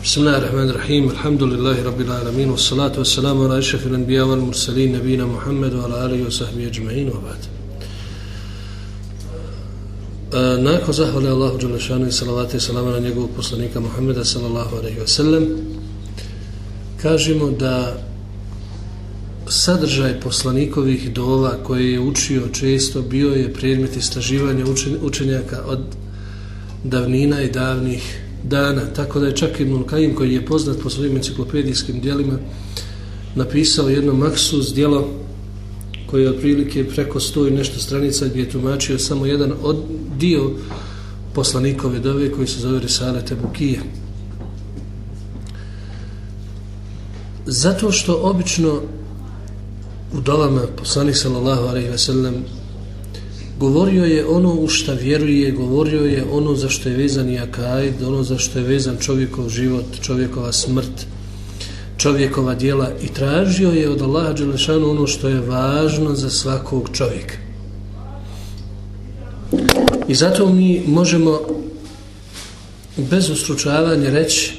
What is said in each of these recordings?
بسم الله الرحمن الرحيم الحمد لله رب العالمين والصلاة والسلام على أشرف الأنبياء والمرسلين نبينا محمد وعلى آله وصحبه أجمعين وبعد Nakon zahvali Allahu Đelešanu i salavate i salama na njegovog poslanika Muhammeda sallallahu alaihi wa sallam kažemo da sadržaj poslanikovih dova koje je učio često bio je predmet istraživanja učenjaka od davnina i davnih dana, tako da je čak i Mulkajim koji je poznat po svojim enciklopedijskim dijelima napisao jedno maksus dijelo koje je otprilike preko sto i nešto stranica gdje je tumačio samo jedan od dio poslanikove dove koji se zove Risale Tebukije. Zato što obično u dolama poslanik sallallahu alaihi ve sellem govorio je ono u šta vjeruje, govorio je ono za što je vezan i akajd, ono za što je vezan čovjekov život, čovjekova smrt, čovjekova dijela i tražio je od Allaha Đelešanu ono što je važno za svakog čovjeka. I zato mi možemo bez ustručavanja reći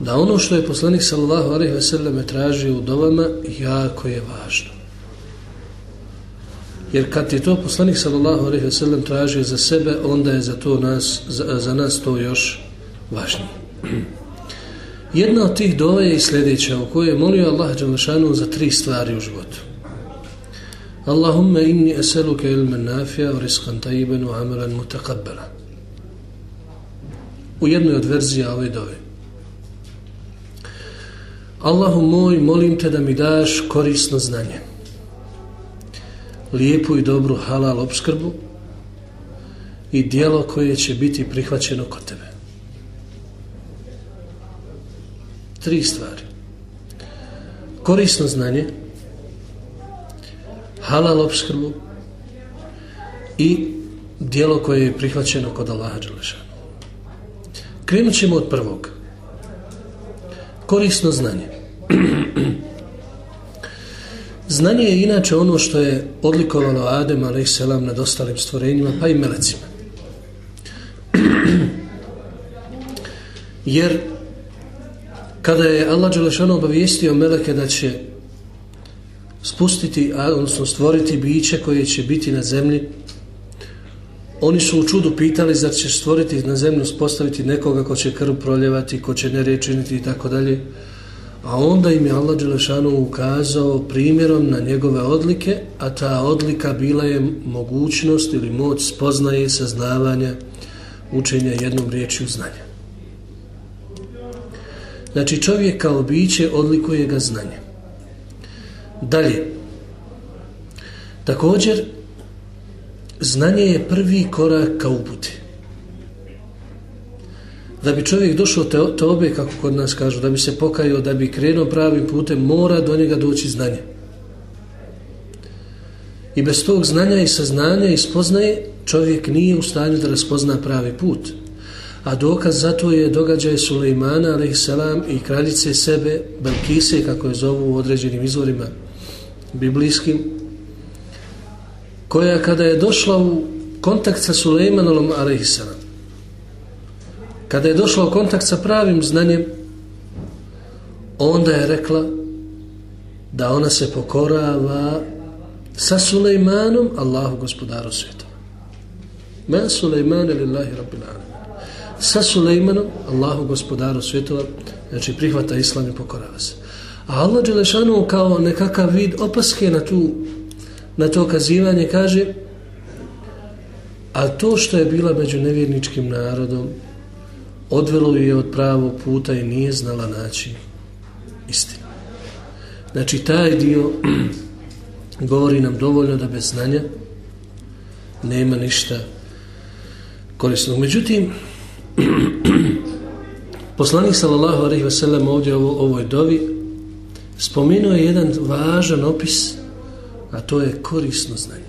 da ono što je poslanik sallallahu alaihi ve selleme tražio u dovama jako je važno. Jer kad je to poslanik sallallahu alejhi ve sellem tražio za sebe, onda je za to nas za, za nas to još važnije. Jedna od tih dova je i sljedeća u kojoj je molio Allah dželle za tri stvari u životu. Allahumma inni eseluke ilman nafija, wa rizqan tayyiban wa 'amalan mutaqabbala. U jednoj od verzija ove dove. Allahu moj, molim te da mi daš korisno znanje lijepu i dobru halal obskrbu i dijelo koje će biti prihvaćeno kod tebe. Tri stvari. Korisno znanje, halal obskrbu i dijelo koje je prihvaćeno kod Allaha Đelešana. Krenut ćemo od prvog. Korisno znanje. Znanje je inače ono što je odlikovalo Adem a.s. nad ostalim stvorenjima, pa i melecima. Jer kada je Allah Đelešanu obavijestio meleke da će spustiti, odnosno stvoriti biće koje će biti na zemlji, oni su u čudu pitali zar će stvoriti na zemlju, spostaviti nekoga ko će krv proljevati, ko će nerečiniti i tako dalje. A onda im je Allah Đelešanu ukazao primjerom na njegove odlike, a ta odlika bila je mogućnost ili moć spoznaje saznavanja učenja jednom riječju znanja. Znači čovjek kao biće odlikuje ga znanje. Dalje. Također, znanje je prvi korak ka uputi da bi čovjek došao te, tobe, kako kod nas kažu, da bi se pokajao, da bi krenuo pravim putem, mora do njega doći znanje. I bez tog znanja i saznanja i spoznaje, čovjek nije u stanju da raspozna pravi put. A dokaz za to je događaj Sulejmana, alaihissalam, i kraljice sebe, Belkise, kako je zovu u određenim izvorima biblijskim, koja kada je došla u kontakt sa Sulejmanom, alaihissalam, kada je došla u kontakt sa pravim znanjem, onda je rekla da ona se pokorava sa Sulejmanom, Allahu gospodaru svijeta. Ma Sulejmane lillahi rabbil alamin. Sa Sulejmanom, Allahu gospodaru svjetova, znači prihvata islam i pokorava se. A Allah Đelešanu kao nekakav vid opaske na, tu, na to kazivanje kaže a to što je bila među nevjerničkim narodom odvelo je od pravog puta i nije znala naći istinu. Znači, taj dio govori nam dovoljno da bez znanja nema ništa korisnog. Međutim, poslanik sallallahu alaihi ve sellem ovdje u ovoj dovi spomenuo je jedan važan opis, a to je korisno znanje.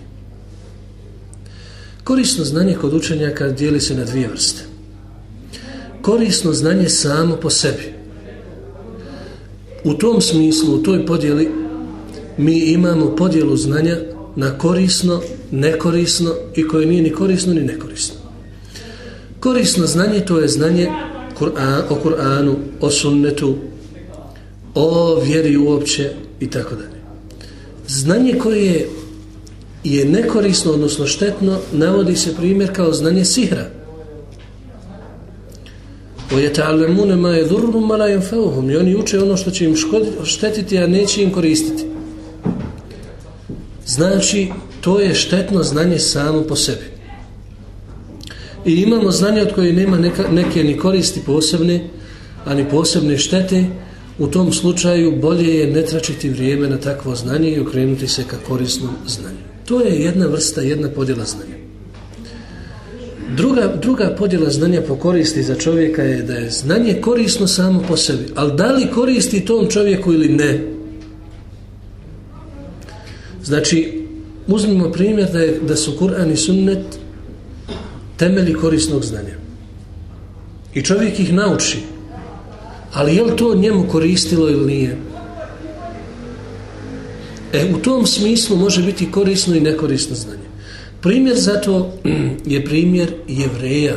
Korisno znanje kod učenjaka dijeli se na dvije vrste korisno znanje samo po sebi. U tom smislu, u toj podjeli, mi imamo podjelu znanja na korisno, nekorisno i koje nije ni korisno ni nekorisno. Korisno znanje to je znanje Kur'an, o Kur'anu, o sunnetu, o vjeri uopće i tako dalje. Znanje koje je nekorisno, odnosno štetno, navodi se primjer kao znanje sihra. وَيَتَعَلَّمُونَ مَا يَذُرُّهُمْ مَا لَا يَنْفَوْهُمْ I oni uče ono što će im štetiti, a neće im koristiti. Znači, to je štetno znanje samo po sebi. I imamo znanje od koje nema neka, neke ni koristi posebne, ani posebne štete, u tom slučaju bolje je ne tračiti vrijeme na takvo znanje i okrenuti se ka korisnom znanju. To je jedna vrsta, jedna podjela znanja. Druga, druga podjela znanja po koristi za čovjeka je da je znanje korisno samo po sebi. Ali da li koristi tom čovjeku ili ne? Znači, uzmimo primjer da, je, da su Kur'an i Sunnet temeli korisnog znanja. I čovjek ih nauči. Ali je li to njemu koristilo ili nije? E, u tom smislu može biti korisno i nekorisno znanje. Primjer za to je primjer jevreja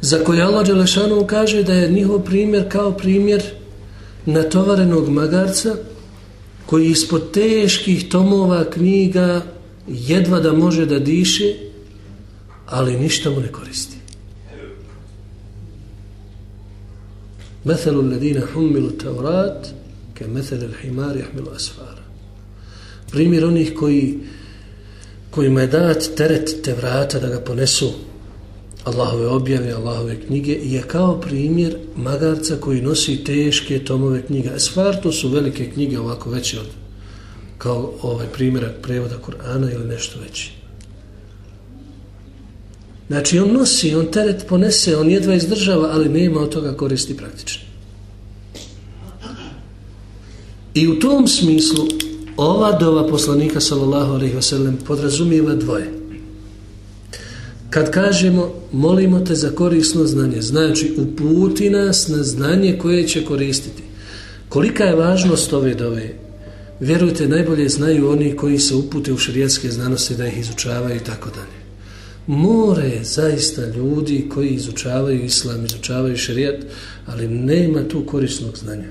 za koje Allah Đelešanu kaže da je njihov primjer kao primjer natovarenog magarca koji ispod teških tomova knjiga jedva da može da diše ali ništa mu ne koristi. Methelu ledina hummilu taurat ke methelu l'himari ahmilu asfara. Primjer onih koji kojima je dat teret te vrata da ga ponesu Allahove objave, Allahove knjige je kao primjer magarca koji nosi teške tomove knjiga. Esfar to su velike knjige ovako veće od kao ovaj primjerak prevoda Kur'ana ili nešto veći. Znači on nosi, on teret ponese, on jedva izdržava, ali nema od toga koristi praktično. I u tom smislu ova dova poslanika sallallahu alejhi ve sellem podrazumijeva dvoje. Kad kažemo molimo te za korisno znanje, znači uputi nas na znanje koje će koristiti. Kolika je važnost ove dove? Vjerujte, najbolje znaju oni koji se upute u šerijatske znanosti da ih izučavaju i tako dalje. More zaista ljudi koji izučavaju islam, izučavaju šerijat, ali nema tu korisnog znanja.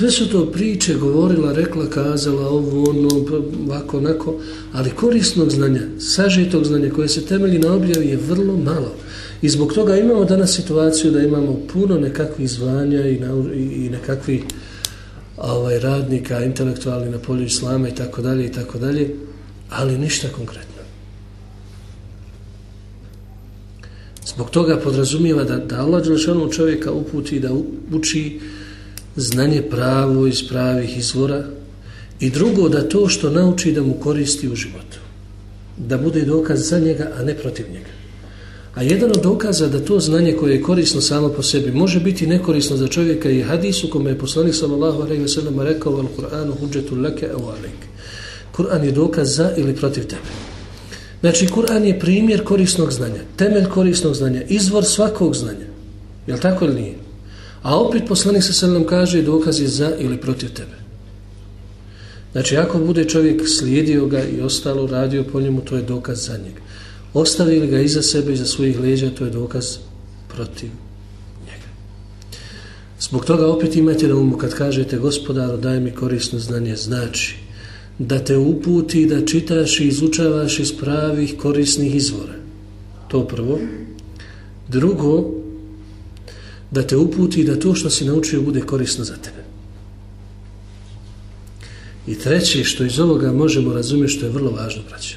Sve su to priče govorila, rekla, kazala, ovo, ono, pa, ovako, onako, ali korisnog znanja, sažetog znanja koje se temelji na objavi je vrlo malo. I zbog toga imamo danas situaciju da imamo puno nekakvih zvanja i, na, i nekakvih ovaj, radnika, intelektualni na polju islama i tako dalje i tako dalje, ali ništa konkretno. Zbog toga podrazumijeva da, da Allah čovjeka uputi da uči znanje pravo iz pravih izvora i drugo da to što nauči da mu koristi u životu. Da bude dokaz za njega, a ne protiv njega. A jedan od dokaza da to znanje koje je korisno samo po sebi može biti nekorisno za čovjeka i hadisu kome je poslanik sallallahu alejhi ve sellem rekao al Kur'anu hudžetul laka aw alik. Kur'an je dokaz za ili protiv tebe. Znači, Kur'an je primjer korisnog znanja, temelj korisnog znanja, izvor svakog znanja. Je li tako ili nije? A opet poslanik sa selem kaže dokaz je za ili protiv tebe. Znači, ako bude čovjek slijedio ga i ostalo radio po njemu, to je dokaz za njega. Ostavili ga iza sebe, iza svojih leđa, to je dokaz protiv njega. Zbog toga opet imajte na umu kad kažete gospodaru daj mi korisno znanje, znači da te uputi da čitaš i izučavaš iz pravih korisnih izvora. To prvo. Drugo, da te uputi da to što si naučio bude korisno za tebe. I treće što iz ovoga možemo razumjeti što je vrlo važno, braćo.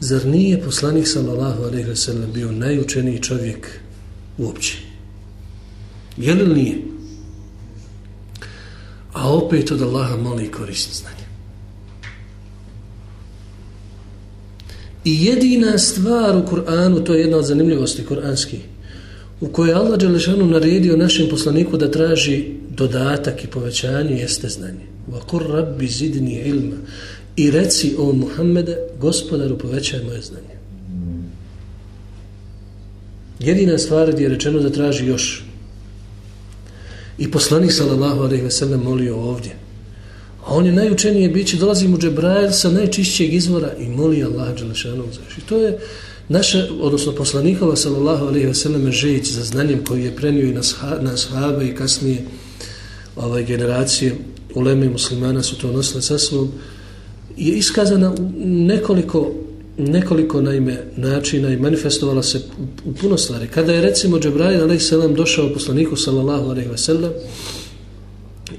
Zar nije poslanik sallallahu alejhi ve sellem bio najučeniji čovjek uopće? Je li nije? A opet od Allaha moli korisno znanje. I jedina stvar u Kur'anu, to je jedna od zanimljivosti kur'anskih, u kojoj Allah Đelešanu naredio našem poslaniku da traži dodatak i povećanje jeste znanje. Vakur rabbi zidni ilma i reci o Muhammede, gospodaru povećaj moje znanje. Jedina stvar gdje je rečeno da traži još. I poslanik sallallahu alejhi ve sellem molio ovdje. A on je najučenije biće, dolazi mu Džebrail sa najčišćeg izvora i moli Allah Đelešanu. I to je Naša, odnosno poslanikova sallallahu alaihi wa sallam žeć za znanjem koji je prenio i na, na sahabe i kasnije ovaj, generacije uleme muslimana su to nosile sa svom je iskazana u nekoliko nekoliko naime načina i manifestovala se u puno stvari. Kada je recimo Džabrail a.s. došao poslaniku sallallahu alaihi ve sallam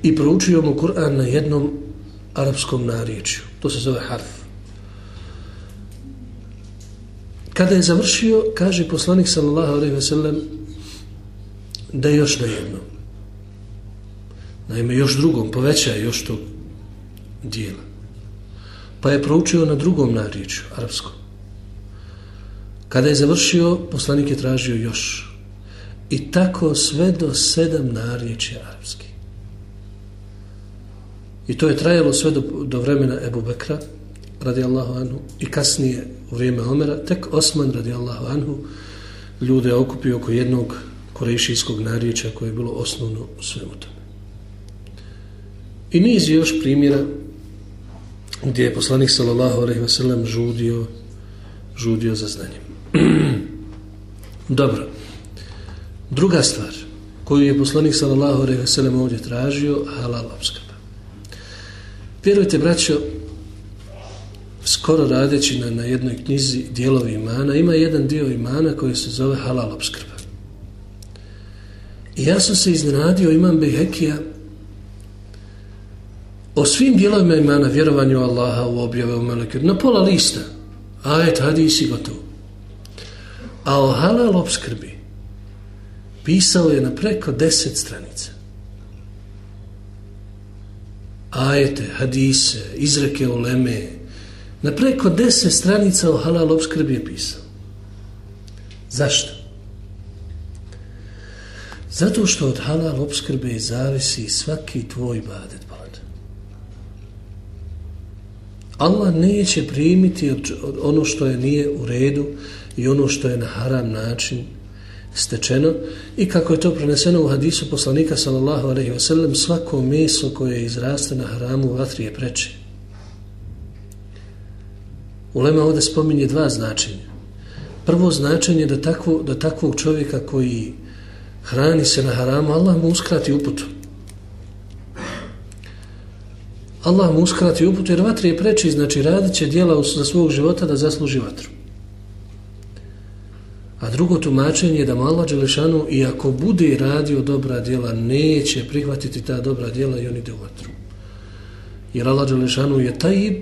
i proučio mu Kur'an na jednom arapskom narječju. To se zove harf. Kada je završio, kaže poslanik sallallahu alaihi ve sellem da još na jednom. Naime, još drugom, poveća još to dijela. Pa je proučio na drugom nariječju, arapskom. Kada je završio, poslanik je tražio još. I tako sve do sedam nariječja arapski. I to je trajalo sve do, do vremena Ebu Bekra, radijallahu anhu, i kasnije u vrijeme Omera, tek Osman radijallahu anhu ljude okupio oko jednog korejšijskog narječa koje je bilo osnovno u svemu tome. I niz još primjera gdje je poslanik sallallahu alaihi wasallam žudio, žudio za znanjem. Dobro. Druga stvar koju je poslanik sallallahu alaihi wasallam ovdje tražio, halal obskrba. Vjerujte, braćo, skoro radeći na, na jednoj knjizi dijelovi imana, ima jedan dio imana koji se zove halal obskrba. I ja sam se iznenadio, imam Behekija, o svim dijelovima imana, vjerovanju Allaha u objave u Melekiju, na pola lista, ajet, hadisi, gotovo. A o halal obskrbi pisao je na preko deset stranica. Ajete, hadise, izreke uleme, Na preko deset stranica o halal obskrbi je pisao. Zašto? Zato što od halal obskrbe zavisi svaki tvoj badet balad. Allah neće primiti od, ono što je nije u redu i ono što je na haram način stečeno i kako je to preneseno u hadisu poslanika sallallahu alaihi wasallam svako meso koje je izraste na haramu vatri je preče. Ulema ovdje spominje dva značenja. Prvo značenje da, takvo, da takvog čovjeka koji hrani se na haramu, Allah mu uskrati uputu. Allah mu uskrati uputu jer vatra je preči, znači radit će dijela za svog života da zasluži vatru. A drugo tumačenje je da mu Allah Đelešanu i ako bude radio dobra dijela, neće prihvatiti ta dobra dijela i on ide u vatru. Jer Allah Đelešanu je tajib,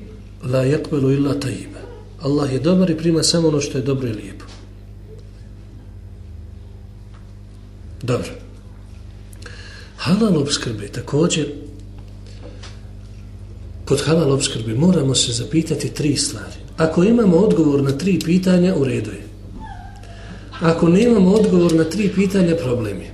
la yakbelu illa tayyiba. Allah je dobar i prima samo ono što je dobro i lijepo. Dobro. Halal obskrbe također kod halal obskrbe moramo se zapitati tri stvari. Ako imamo odgovor na tri pitanja, u redu je. Ako nemamo odgovor na tri pitanja, problem je.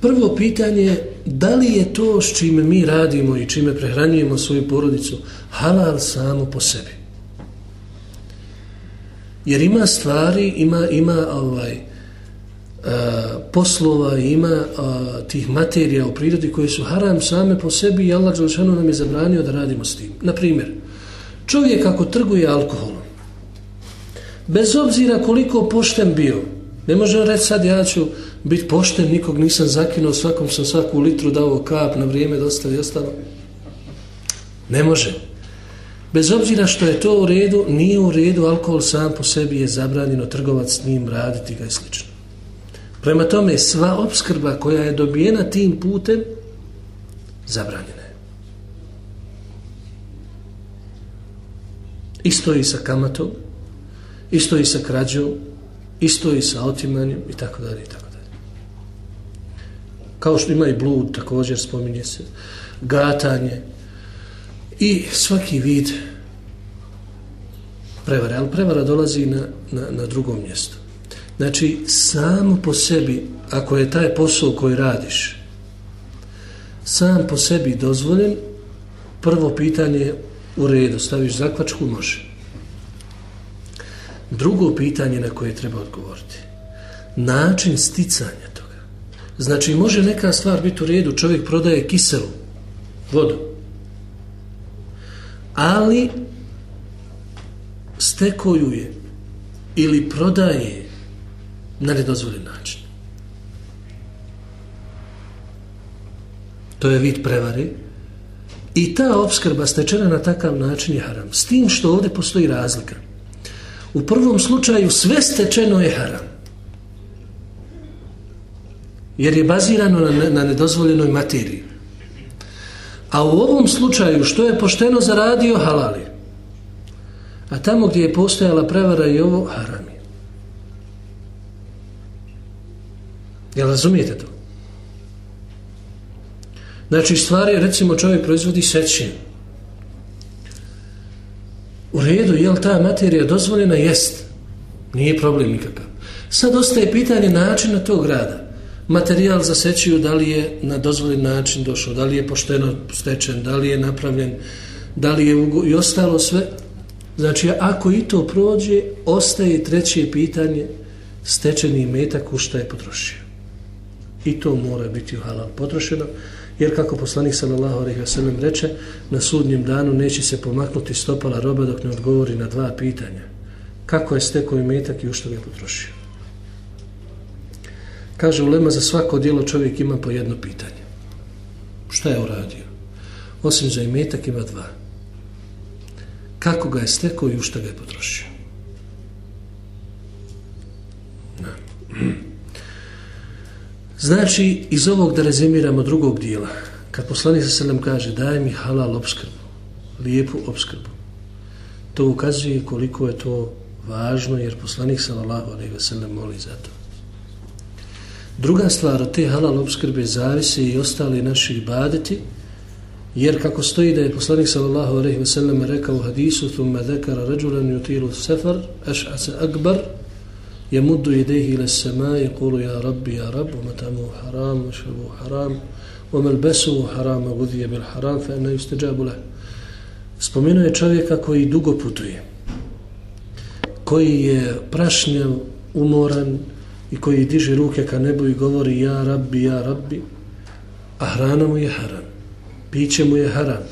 Prvo pitanje je da li je to s čime mi radimo i čime prehranjujemo svoju porodicu halal samo po sebi. Jer ima stvari, ima ima ovaj a, poslova, ima a, tih materija u prirodi koje su haram same po sebi i Allah Đelšanu nam je zabranio da radimo s tim. Na primjer, čovjek ako trguje alkoholom, bez obzira koliko pošten bio, ne može reći sad ja ću biti pošten, nikog nisam zakinuo, svakom sam svaku litru dao kap na vrijeme, dostavi i ostalo. Ne može. Bez obzira što je to u redu, nije u redu, alkohol sam po sebi je zabranjeno trgovac s njim, raditi ga i sl. Prema tome, sva obskrba koja je dobijena tim putem, zabranjena je. Isto i sa kamatom, isto i sa krađom, isto i sa otimanjem i tako dalje i tako dalje. Kao što ima i blud, također spominje se, gatanje, i svaki vid prevara, ali prevara dolazi na, na, na drugom mjestu. Znači, samo po sebi, ako je taj posao koji radiš, sam po sebi dozvoljen, prvo pitanje u redu, staviš zakvačku, može. Drugo pitanje na koje treba odgovoriti, način sticanja toga. Znači, može neka stvar biti u redu, čovjek prodaje kiselu, vodu, ali stekoju je ili prodaje na nedozvoljen način. To je vid prevare. I ta obskrba stečena na takav način je haram. S tim što ovdje postoji razlika. U prvom slučaju sve stečeno je haram. Jer je bazirano na, na nedozvoljenoj materiji. A u ovom slučaju što je pošteno zaradio halali. A tamo gdje je postojala prevara i ovo haram je. Jel razumijete to? Znači stvari, recimo čovjek proizvodi sećin. U redu, je li ta materija dozvoljena? Jest. Nije problem nikakav. Sad ostaje pitanje načina tog rada. Materijal za sećiju, da li je na dozvoljen način došao, da li je pošteno stečen, da li je napravljen, da li je ugo... i ostalo sve. Znači, ako i to prođe, ostaje treće pitanje stečeni metak u šta je potrošio. I to mora biti u halal potrošeno. Jer kako poslanik sallallahu alejhi ve sellem reče, na sudnjem danu neće se pomaknuti stopala roba dok ne odgovori na dva pitanja. Kako je stekao imetak i u što ga je potrošio? Kaže ulema za svako djelo čovjek ima po jedno pitanje. Šta je uradio? Osim za imetak ima dva. Kako ga je stekao i u šta ga je potrošio? Na. Znači, iz ovog da rezimiramo drugog dijela, kad poslanik sa selem kaže daj mi halal obskrbu, lijepu obskrbu, to ukazuje koliko je to važno, jer poslanik sallallahu alaihi ve sellem moli za to. Druga stvar, te halal obskrbe zavise i ostale naše ibadeti, jer kako stoji da je poslanik sallallahu alejhi ve sellem rekao u hadisu thumma dhekara rajulan yutilu safar ash'as akbar yamuddu yadayhi ila as-samaa'i yaqulu ya rabbi ya rabb wa matamu haram, wa šrbu haram wa malbasuhu haram, wa ghudhiya bil haram fa ena yustajabu lahu spomenuo je čovjeka koji dugo putuje koji je prašnjav umoran, i koji diže ruke ka nebu i govori ja rabbi, ja rabbi, a hrana mu je haram, piće mu je haram,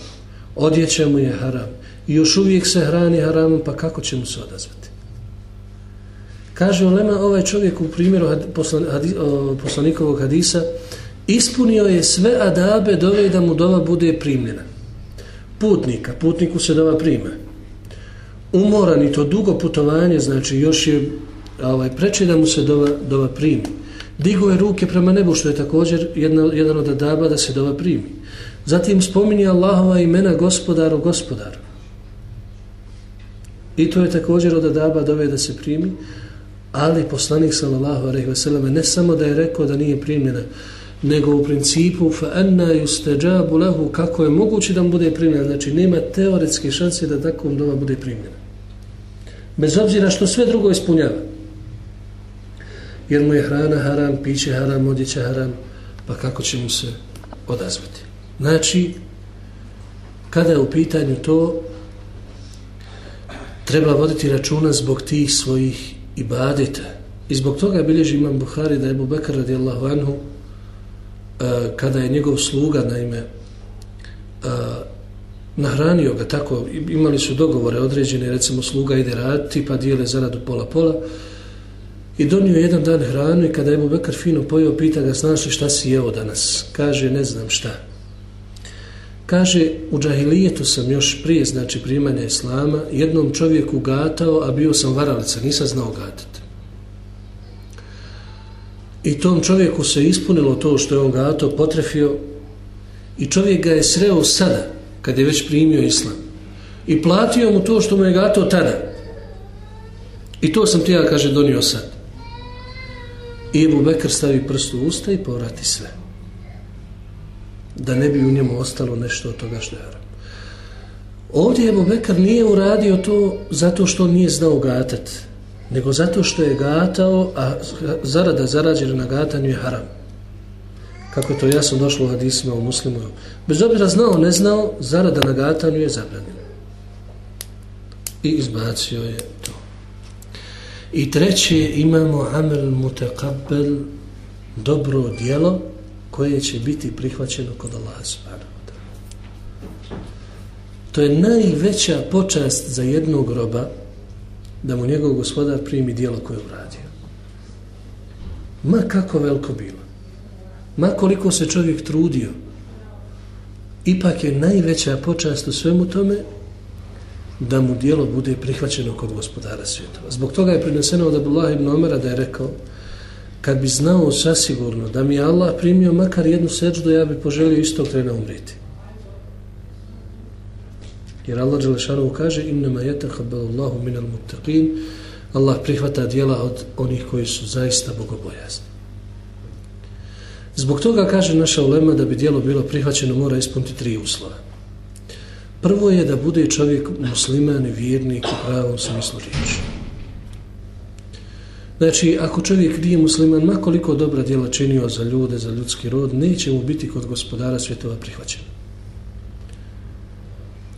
odjeća mu je haram i još uvijek se hrani haramom, pa kako će mu se odazvati? Kaže Olema, ovaj čovjek u primjeru poslan, hadi, poslanikovog hadisa ispunio je sve adabe dove da mu dova bude primljena. Putnika, putniku se dova prima. Umoran i to dugo putovanje, znači još je ovaj, preče da mu se dova, dova primi. Digo je ruke prema nebu, što je također jedna, jedan od adaba da se dova primi. Zatim spominje Allahova imena gospodaru, gospodaru. I to je također od adaba dove da se primi ali poslanik sallallahu alejhi ve selleme ne samo da je rekao da nije primljena nego u principu fa anna yustajabu lahu kako je moguće da bude primljena znači nema teoretske šanse da takvom dova bude primljena bez obzira što sve drugo ispunjava jer mu je hrana haram piće haram odjeća haram pa kako će mu se odazvati znači kada je u pitanju to treba voditi računa zbog tih svojih ibadeta. I zbog toga bilježi imam Buhari da je Bubekar radijallahu anhu e, kada je njegov sluga na ime uh, e, nahranio ga tako, imali su dogovore određene, recimo sluga ide raditi pa dijele zaradu pola-pola i donio jedan dan hranu i kada je mu Bekar fino pojeo, pita ga, znaš li šta si jeo danas? Kaže, ne znam šta. Kaže, u džahilijetu sam još prije, znači primanja islama, jednom čovjeku gatao, a bio sam varalica, nisam znao gatati. I tom čovjeku se ispunilo to što je on gatao, potrefio i čovjek ga je sreo sada, kad je već primio islam. I platio mu to što mu je gatao tada. I to sam ti ja, kaže, donio sad. I Ebu Bekr stavi prst u usta i povrati sve da ne bi u njemu ostalo nešto od toga što je haram. Ovdje Ebu Bekr nije uradio to zato što nije znao gatat, nego zato što je gatao, a zarada zarađena na gatanju je haram. Kako to jasno došlo u hadisima u muslimu. Bez obzira znao, ne znao, zarada na gatanju je zabranjena. I izbacio je to. I treće imamo amel mutakabbel dobro dijelo koje će biti prihvaćeno kod Allaha subhanahu wa ta'ala. To je najveća počast za jednog groba da mu njegov gospodar primi dijelo koje uradio. Ma kako veliko bilo. Ma koliko se čovjek trudio. Ipak je najveća počast u svemu tome da mu dijelo bude prihvaćeno kod gospodara svjetova. Zbog toga je prineseno od Abdullah ibn Omara da je rekao kad bi znao sasigurno da mi je Allah primio makar jednu seđu, ja bi poželio istog trena umriti. Jer Allah Đelešanovu kaže innama yataqabbalu Allahu minal muttaqin Allah prihvata dijela od onih koji su zaista bogobojazni. Zbog toga kaže naša ulema da bi dijelo bilo prihvaćeno mora ispuniti tri uslova. Prvo je da bude čovjek musliman i vjernik u pravom smislu riječi. Znači, ako čovjek nije musliman, makoliko dobra djela činio za ljude, za ljudski rod, neće mu biti kod gospodara svjetova prihvaćeno.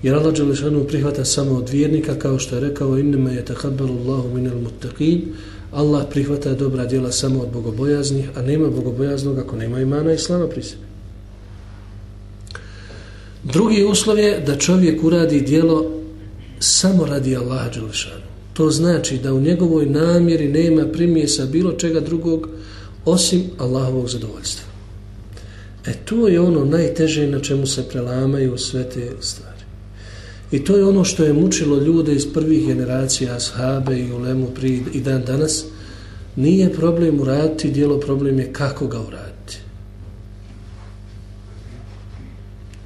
Jer Allah Đelešanu prihvata samo od vjernika, kao što je rekao, innama je tahabbalu Allahu minel muttaqin, Allah prihvata dobra djela samo od bogobojaznih, a nema bogobojaznog ako nema imana islama pri sebi. Drugi uslov je da čovjek uradi djelo samo radi Allaha Đelešanu. To znači da u njegovoj namjeri nema primjesa bilo čega drugog osim Allahovog zadovoljstva. E to je ono najteže na čemu se prelamaju sve te stvari. I to je ono što je mučilo ljude iz prvih generacija, ashabe i ulemu pri i dan danas. Nije problem uraditi dijelo, problem je kako ga uraditi.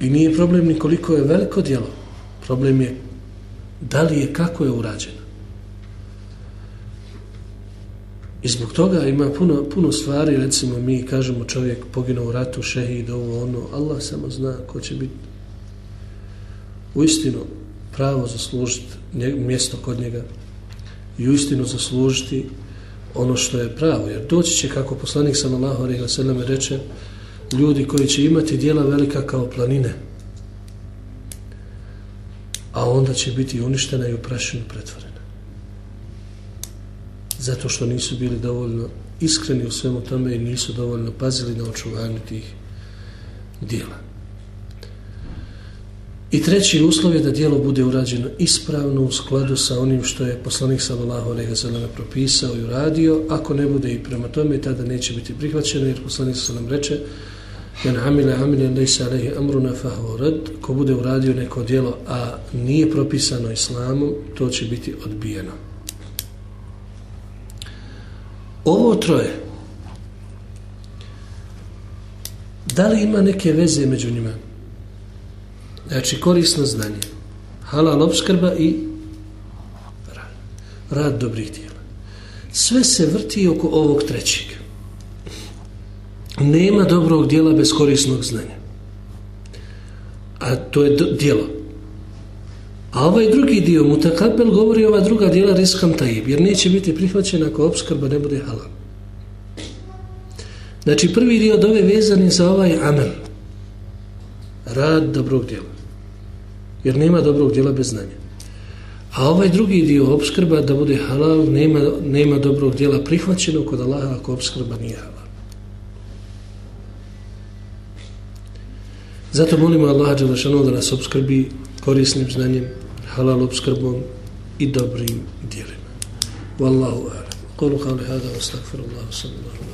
I nije problem ni koliko je veliko djelo. Problem je da li je kako je urađeno. I zbog toga ima puno, puno stvari, recimo mi kažemo čovjek poginuo u ratu, šehid, ovo ono, Allah samo zna ko će biti u istinu pravo zaslužiti mjesto kod njega i u istinu zaslužiti ono što je pravo. Jer doći će, kako poslanik sallallahu alejhi ve sellem reče, ljudi koji će imati dijela velika kao planine, a onda će biti uništena i u prašinu pretvorena. Zato što nisu bili dovoljno iskreni u svemu tome i nisu dovoljno pazili na očuvanju tih dijela. I treći uslov je da dijelo bude urađeno ispravno u skladu sa onim što je poslanik sallallahu alejhi ve sellem propisao i uradio, ako ne bude i prema tome tada neće biti prihvaćeno jer poslanik sallallahu reče Men amile amile lejsa alehi amruna fahu rad, ko bude uradio neko djelo, a nije propisano islamom, to će biti odbijeno. Ovo troje, da li ima neke veze među njima? Znači korisno znanje. Halal obskrba i rad. Rad dobrih djela. Sve se vrti oko ovog trećeg. Nema dobrog dijela bez korisnog znanja. A to je dijelo. A ovaj drugi dio, mutakapel, govori ova druga dijela riskam tajib, jer neće biti prihvaćena ako obskrba ne bude halal. Znači prvi dio dove vezan je za ovaj amel. Rad dobrog dijela jer nema dobrog djela bez znanja. A ovaj drugi dio obskrba da bude halal, nema, nema dobrog djela prihvaćeno kod Allaha ako obskrba nije halal. Zato molimo Allaha Đelešanu da nas obskrbi korisnim znanjem, halal obskrbom i dobrim djelima. Wallahu a'lam. Qulu qawli hadha hada, astaghfirullah wa sallallahu